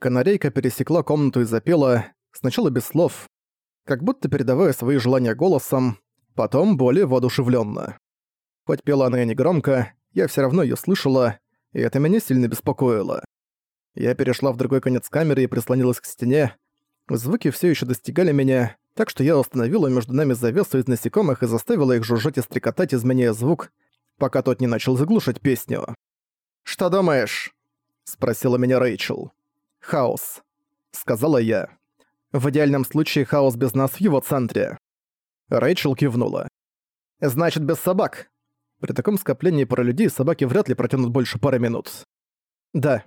Канарейка пересекла комнату и запела, сначала без слов, как будто передавая свои желания голосом, потом более воодушевленно. Хоть пела она и негромко, я все равно ее слышала, и это меня сильно беспокоило. Я перешла в другой конец камеры и прислонилась к стене. Звуки все еще достигали меня, так что я установила между нами завесу из насекомых и заставила их жужжать и стрекотать, изменяя звук, пока тот не начал заглушать песню. «Что думаешь?» — спросила меня Рэйчел. «Хаос», — сказала я. «В идеальном случае хаос без нас в его центре». Рэйчел кивнула. «Значит, без собак?» При таком скоплении пара людей собаки вряд ли протянут больше пары минут. «Да.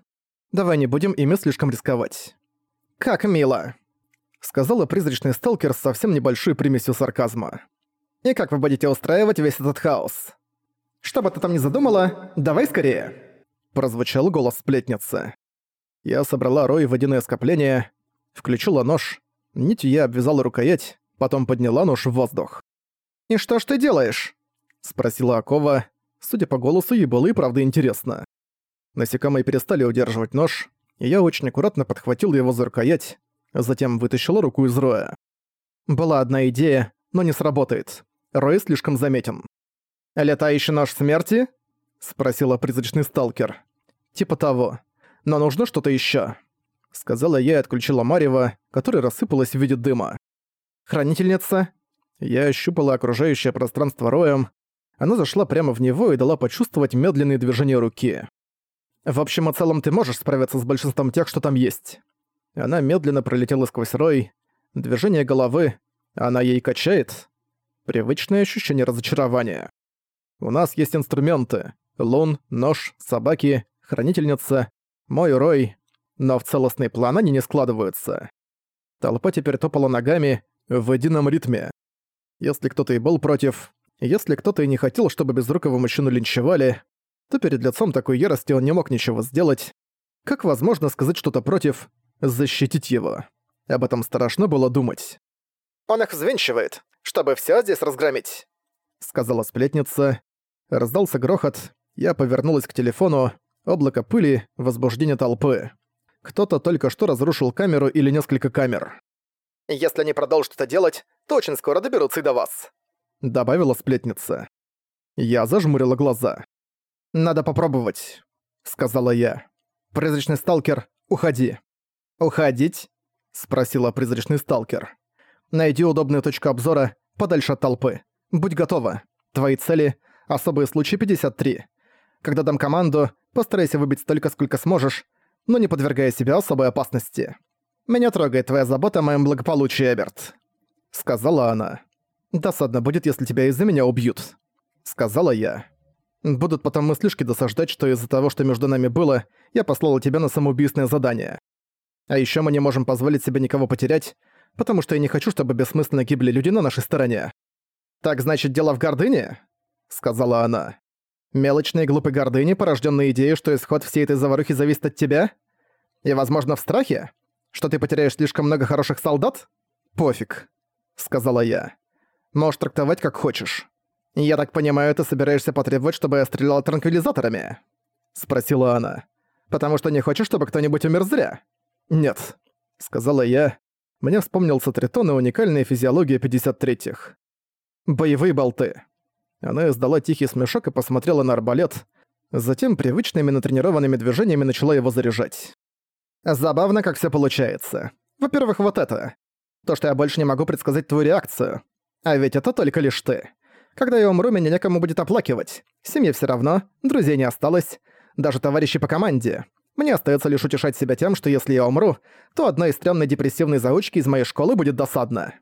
Давай не будем ими слишком рисковать». «Как мило!» — сказала призрачный сталкер с совсем небольшой примесью сарказма. «И как вы будете устраивать весь этот хаос?» «Что бы ты там ни задумала, давай скорее!» Прозвучал голос сплетницы. Я собрала рой в водяное скопление, включила нож, нитью я обвязала рукоять, потом подняла нож в воздух. «И что ж ты делаешь?» — спросила Акова. Судя по голосу, ей было и правда интересно. Насекомые перестали удерживать нож, и я очень аккуратно подхватил его за рукоять, затем вытащила руку из роя. Была одна идея, но не сработает. Рой слишком заметен. «Летающий нож смерти?» — спросила призрачный сталкер. «Типа того. Но нужно что-то ещё», — сказала я и отключила Марева, которая рассыпалась в виде дыма. «Хранительница?» Я ощупала окружающее пространство роем. Она зашла прямо в него и дала почувствовать медленные движения руки. «В общем и целом ты можешь справиться с большинством тех, что там есть». Она медленно пролетела сквозь рой. Движение головы. Она ей качает. Привычное ощущение разочарования. У нас есть инструменты. Лун, нож, собаки, хранительница, мой рой. Но в целостный план они не складываются. Толпа теперь топала ногами в едином ритме. Если кто-то и был против, если кто-то и не хотел, чтобы безрукого мужчину линчевали, то перед лицом такой ярости он не мог ничего сделать. Как возможно сказать что-то против, защитить его? Об этом страшно было думать. «Он их взвинчивает, чтобы всё здесь разгромить», — сказала сплетница. Раздался грохот, я повернулась к телефону, облако пыли, возбуждение толпы. Кто-то только что разрушил камеру или несколько камер. «Если они продолжат это делать, то очень скоро доберутся и до вас», — добавила сплетница. Я зажмурила глаза. «Надо попробовать», — сказала я. «Призрачный сталкер, уходи». «Уходить?» — спросила призрачный сталкер. «Найди удобную точку обзора подальше от толпы. Будь готова. Твои цели — особые случаи 53. Когда дам команду, постарайся выбить столько, сколько сможешь, но не подвергая себя особой опасности. Меня трогает твоя забота о моем благополучии, Эберт», — сказала она. «Досадно будет, если тебя из-за меня убьют», — сказала я. «Будут потом мыслишки досаждать, что из-за того, что между нами было, я послала тебя на самоубийственное задание. А ещё мы не можем позволить себе никого потерять, потому что я не хочу, чтобы бессмысленно гибли люди на нашей стороне». «Так значит, дело в гордыне?» — сказала она. «Мелочной глупой гордыни, порождённой идеей, что исход всей этой заварухи зависит от тебя? И, возможно, в страхе? Что ты потеряешь слишком много хороших солдат? Пофиг», — сказала я. «Можешь трактовать как хочешь. Я так понимаю, ты собираешься потребовать, чтобы я стреляла транквилизаторами?» — спросила она. «Потому что не хочешь, чтобы кто-нибудь умер зря?» «Нет», — сказала я. Мне вспомнился Тритон и уникальная физиология 53-х. «Боевые болты». Она издала тихий смешок и посмотрела на арбалет, затем привычными натренированными движениями начала его заряжать. Забавно, как все получается. Во-первых, вот это. То, что я больше не могу предсказать твою реакцию. А ведь это только лишь ты. Когда я умру, меня некому будет оплакивать. Семьи все равно, друзей не осталось, даже товарищи по команде. Мне остается лишь утешать себя тем, что если я умру, то одной из стрёмной депрессивной заучки из моей школы будет досадно.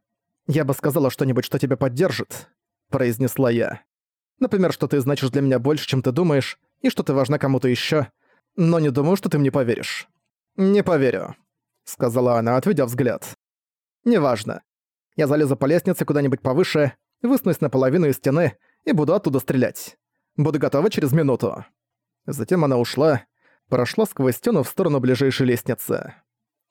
«Я бы сказала что-нибудь, что тебя поддержит», — произнесла я. «Например, что ты значишь для меня больше, чем ты думаешь, и что ты важна кому-то ещё, но не думаю, что ты мне поверишь». «Не поверю», — сказала она, отведя взгляд. «Неважно. Я залезу по лестнице куда-нибудь повыше, высунусь наполовину из стены и буду оттуда стрелять. Буду готова через минуту». Затем она ушла, прошла сквозь стену в сторону ближайшей лестницы.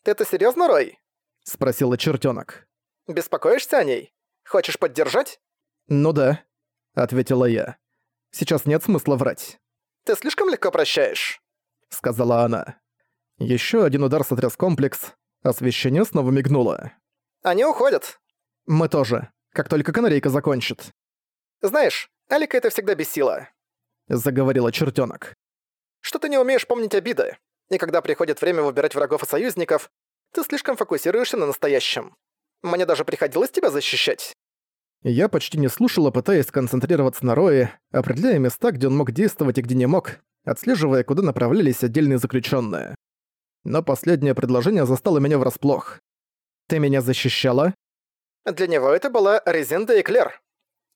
«Ты это серьёзно, Рой?» — спросила чертёнок. «Беспокоишься о ней? Хочешь поддержать?» «Ну да», — ответила я. «Сейчас нет смысла врать». «Ты слишком легко прощаешь», — сказала она. Еще один удар сотряс комплекс, освещение снова мигнуло. «Они уходят!» «Мы тоже, как только канарейка закончит», «Знаешь, Алика это всегда бесило», — заговорила чертенок. «Что ты не умеешь помнить обиды, и когда приходит время выбирать врагов и союзников, ты слишком фокусируешься на настоящем. Мне даже приходилось тебя защищать». Я почти не слушала, пытаясь сконцентрироваться на Рое, определяя места, где он мог действовать и где не мог, отслеживая, куда направлялись отдельные заключенные. Но последнее предложение застало меня врасплох. «Ты меня защищала?» Для него это была Резинда и Клер.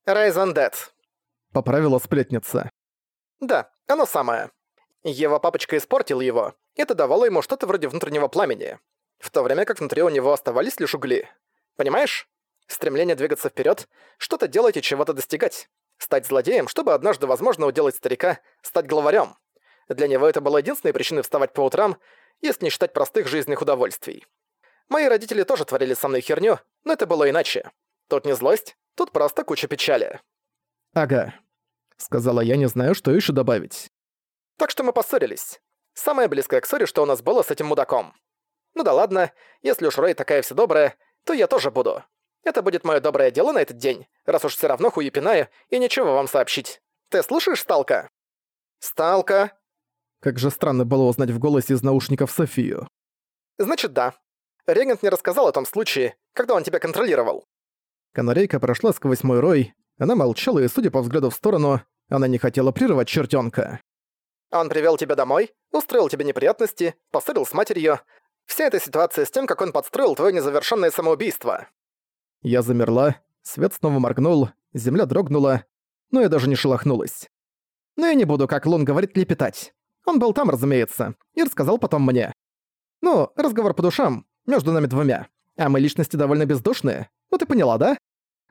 Rise Undead. Поправила сплетница. Да, оно самое. Его папочка испортил его. Это давало ему что-то вроде внутреннего пламени. В то время как внутри у него оставались лишь угли. Понимаешь? Стремление двигаться вперед, что-то делать и чего-то достигать. Стать злодеем, чтобы однажды, возможно, уделать старика, стать главарем. Для него это было единственной причиной вставать по утрам, если не считать простых жизненных удовольствий. Мои родители тоже творили со мной херню, но это было иначе. Тут не злость, тут просто куча печали. «Ага», — сказала я, не знаю, что еще добавить. Так что мы поссорились. Самое близкое к ссоре, что у нас было с этим мудаком. Ну да ладно, если уж Рэй такая все добрая, то я тоже буду. Это будет мое доброе дело на этот день, раз уж все равно хуй пинаю и ничего вам сообщить. Ты слушаешь, Сталка? Сталка? Как же странно было узнать в голосе из наушников Софию. Значит, да. Регент мне рассказал о том случае, когда он тебя контролировал. Канарейка прошла сквозь мой рой, она молчала и, судя по взгляду в сторону, она не хотела прерывать чертенка. Он привел тебя домой, устроил тебе неприятности, поссорил с матерью. Вся эта ситуация с тем, как он подстроил твое незавершенное самоубийство. Я замерла, свет снова моргнул, земля дрогнула, но я даже не шелохнулась. Но я не буду, как Лун говорит, лепетать. Он был там, разумеется, и рассказал потом мне. Ну, разговор по душам, между нами двумя. А мы личности довольно бездушные. Ну ты поняла, да?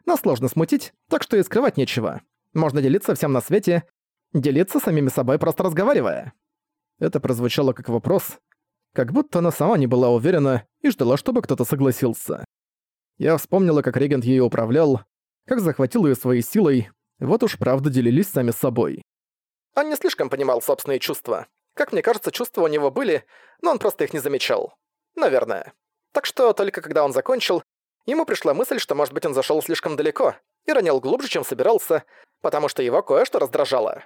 Нас сложно смутить, так что и скрывать нечего. Можно делиться всем на свете, делиться самими собой, просто разговаривая. Это прозвучало как вопрос, как будто она сама не была уверена и ждала, чтобы кто-то согласился. Я вспомнила, как регент ею управлял, как захватил ее своей силой, вот уж правда делились сами собой. Он не слишком понимал собственные чувства. Как мне кажется, чувства у него были, но он просто их не замечал. Наверное. Так что только когда он закончил, ему пришла мысль, что, может быть, он зашел слишком далеко и ранил глубже, чем собирался, потому что его кое-что раздражало.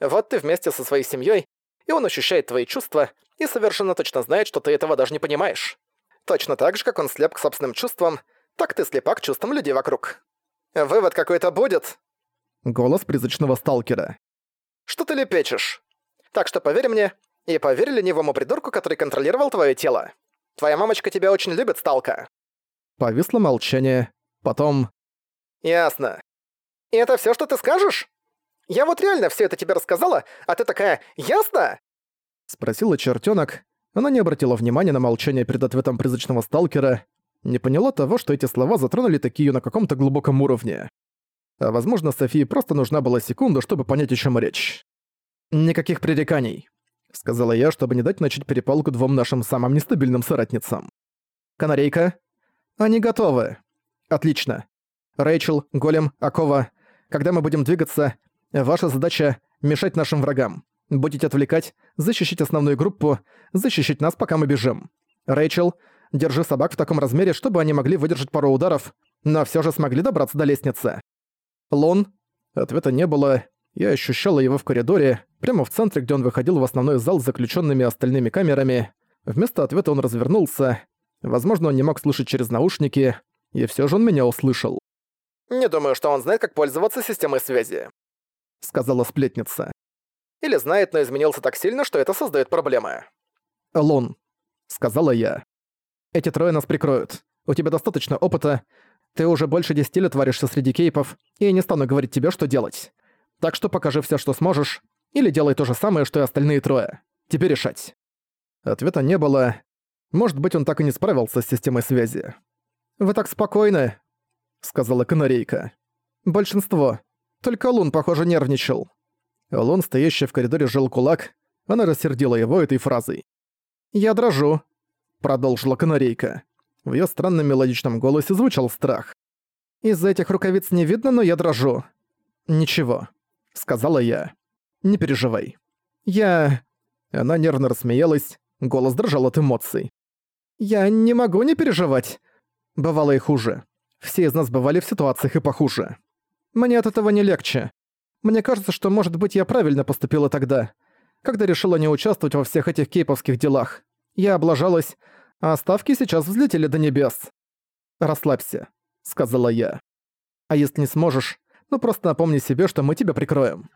Вот ты вместе со своей семьей, и он ощущает твои чувства и совершенно точно знает, что ты этого даже не понимаешь. Точно так же, как он слеп к собственным чувствам, так ты слепа к чувствам людей вокруг. Вывод какой-то будет. Голос призрачного сталкера. Что ты лепечешь? Так что поверь мне, и поверь ленивому придурку, который контролировал твое тело. Твоя мамочка тебя очень любит, Сталка». Повисло молчание. Потом... «Ясно. И это все, что ты скажешь? Я вот реально все это тебе рассказала, а ты такая «Ясно?» Спросила чертенок. Она не обратила внимания на молчание перед ответом призрачного сталкера, не поняла того, что эти слова затронули такие на каком-то глубоком уровне. А возможно, Софии просто нужна была секунда, чтобы понять, о чем речь. «Никаких пререканий сказала я, чтобы не дать начать перепалку двум нашим самым нестабильным соратницам. «Канарейка?» «Они готовы». «Отлично. Рэйчел, Голем, Акова, когда мы будем двигаться, ваша задача — мешать нашим врагам. Будете отвлекать, защищать основную группу, защищать нас, пока мы бежим. Рэйчел, держи собак в таком размере, чтобы они могли выдержать пару ударов, но все же смогли добраться до лестницы. Лун? Ответа не было, я ощущала его в коридоре, прямо в центре, где он выходил в основной зал с заключенными остальными камерами. Вместо ответа он развернулся. Возможно, он не мог слышать через наушники, и все же он меня услышал. «Не думаю, что он знает, как пользоваться системой связи», — сказала сплетница. «Или знает, но изменился так сильно, что это создает проблемы». «Лун», — сказала я. «Эти трое нас прикроют. У тебя достаточно опыта. Ты уже больше десяти лет варишься среди кейпов, и я не стану говорить тебе, что делать. Так что покажи все, что сможешь, или делай то же самое, что и остальные трое. Тебе решать». Ответа не было. Может быть, он так и не справился с системой связи. «Вы так спокойны», — сказала канарейка. «Большинство. Только Лун, похоже, нервничал». Лун, стоящий в коридоре, жил кулак. Она рассердила его этой фразой. «Я дрожу», — продолжила канарейка. В её странном мелодичном голосе звучал страх. «Из-за этих рукавиц не видно, но я дрожу». «Ничего сказала я. «Не переживай». «Я...» Она нервно рассмеялась. Голос дрожал от эмоций. «Я не могу не переживать. Бывало и хуже. Все из нас бывали в ситуациях и похуже. Мне от этого не легче. Мне кажется, что, может быть, я правильно поступила тогда, когда решила не участвовать во всех этих кейповских делах. Я облажалась, а ставки сейчас взлетели до небес. «Расслабься», — сказала я. «А если не сможешь, ну просто напомни себе, что мы тебя прикроем.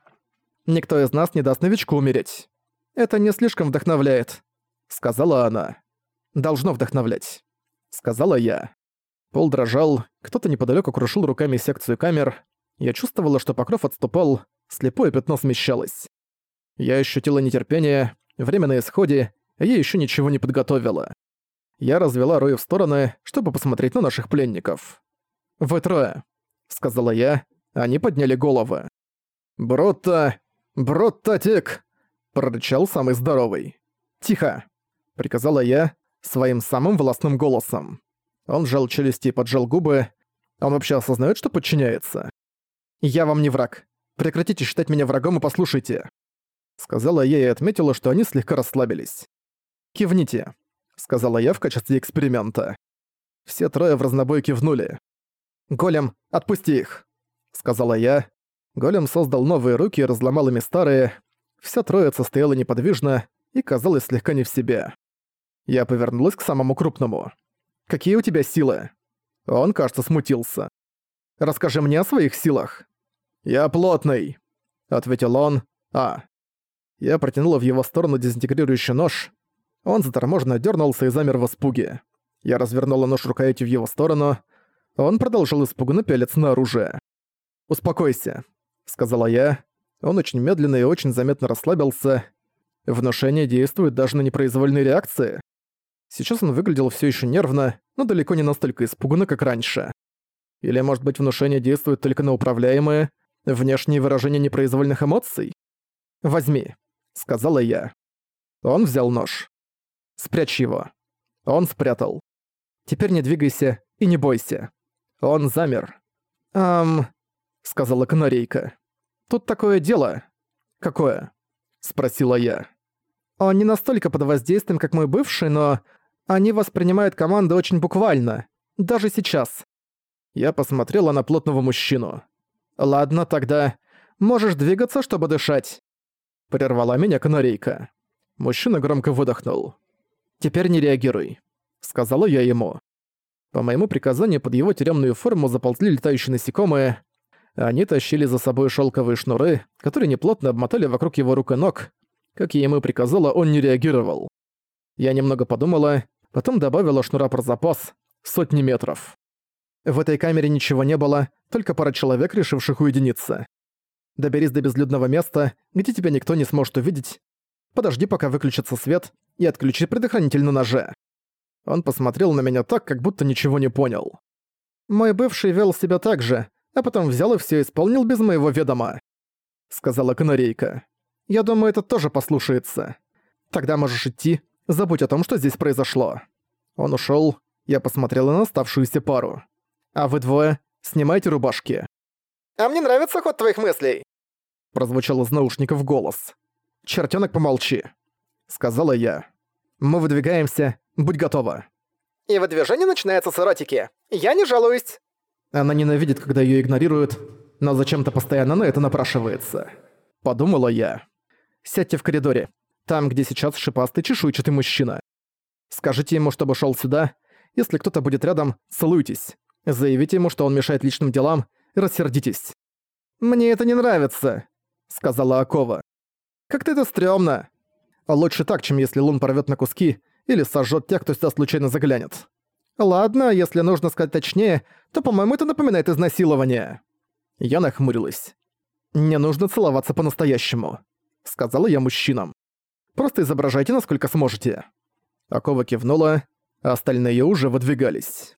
Никто из нас не даст новичку умереть. Это не слишком вдохновляет», — сказала она. «Должно вдохновлять», — сказала я. Пол дрожал, кто-то неподалёку крушил руками секцию камер. Я чувствовала, что покров отступал, слепое пятно смещалось. Я ощутила нетерпение, время на исходе, я ещё ничего не подготовила. Я развела Рою в стороны, чтобы посмотреть на наших пленников. «Вы трое», — сказала я, они подняли головы. «Бротта! Бротта Тик!» — прорычал самый здоровый. «Тихо!» — приказала я своим самым властным голосом. Он сжал челюсти и поджал губы. Он вообще осознает, что подчиняется. «Я вам не враг. Прекратите считать меня врагом и послушайте». Сказала я и отметила, что они слегка расслабились. «Кивните», — сказала я в качестве эксперимента. Все трое в разнобой кивнули. «Голем, отпусти их», — сказала я. Голем создал новые руки и разломал ими старые. Вся троица стояла неподвижно и казалась слегка не в себе. Я повернулась к самому крупному. Какие у тебя силы?» Он, кажется, смутился. «Расскажи мне о своих силах». «Я плотный», — ответил он. «А». Я протянула в его сторону дезинтегрирующий нож. Он заторможенно дернулся и замер в испуге. Я развернула нож рукоятью в его сторону. Он продолжил испуганно пялиться на оружие. «Успокойся», — сказала я. Он очень медленно и очень заметно расслабился. Внушение действует даже на непроизвольные реакции. Сейчас он выглядел все еще нервно, но далеко не настолько испуганно, как раньше. Или, может быть, внушение действует только на управляемые, внешние выражения непроизвольных эмоций? «Возьми», — сказала я. Он взял нож. «Спрячь его». Он спрятал. «Теперь не двигайся и не бойся». Он замер. «Ам...» — сказала канарейка. «Тут такое дело». «Какое?» — спросила я. «Он не настолько под воздействием, как мой бывший, но они воспринимают команды очень буквально. Даже сейчас. Я посмотрела на плотного мужчину. «Ладно, тогда. Можешь двигаться, чтобы дышать». Прервала меня канарейка. Мужчина громко выдохнул. «Теперь не реагируй», — сказала я ему. По моему приказанию под его тюремную форму заползли летающие насекомые. Они тащили за собой шелковые шнуры, которые неплотно обмотали вокруг его рук и ног. Как я ему приказала, он не реагировал. Я немного подумала потом добавила шнура про запас сотни метров. В этой камере ничего не было, только пара человек, решивших уединиться. Доберись до безлюдного места, где тебя никто не сможет увидеть. Подожди, пока выключится свет, и отключи предохранитель на ноже. Он посмотрел на меня так, как будто ничего не понял. Мой бывший вел себя так же, а потом взял и все исполнил без моего ведома. Сказала канарейка. Я думаю, это тоже послушается. Тогда можешь идти, Забудь о том, что здесь произошло». Он ушёл, я посмотрела на оставшуюся пару. «А вы двое, снимайте рубашки». «А мне нравится ход твоих мыслей», — прозвучал из наушников голос. «Чертёнок, помолчи», — сказала я. «Мы выдвигаемся, будь готова». «И выдвижение начинается с эротики. Я не жалуюсь». Она ненавидит, когда её игнорируют, но зачем-то постоянно на это напрашивается. Подумала я. «Сядьте в коридоре. Там, где сейчас шипастый чешуйчатый мужчина. Скажите ему, чтобы шел сюда. Если кто-то будет рядом, целуйтесь. Заявите ему, что он мешает личным делам, рассердитесь. «Мне это не нравится», — сказала Акова. «Как-то это стрёмно. Лучше так, чем если Лун порвёт на куски или сожжёт тех, кто сюда случайно заглянет. Ладно, если нужно сказать точнее, то, по-моему, это напоминает изнасилование». Я нахмурилась. «Не нужно целоваться по-настоящему», — сказала я мужчинам. Просто изображайте, насколько сможете». Акова кивнула, а остальные уже выдвигались.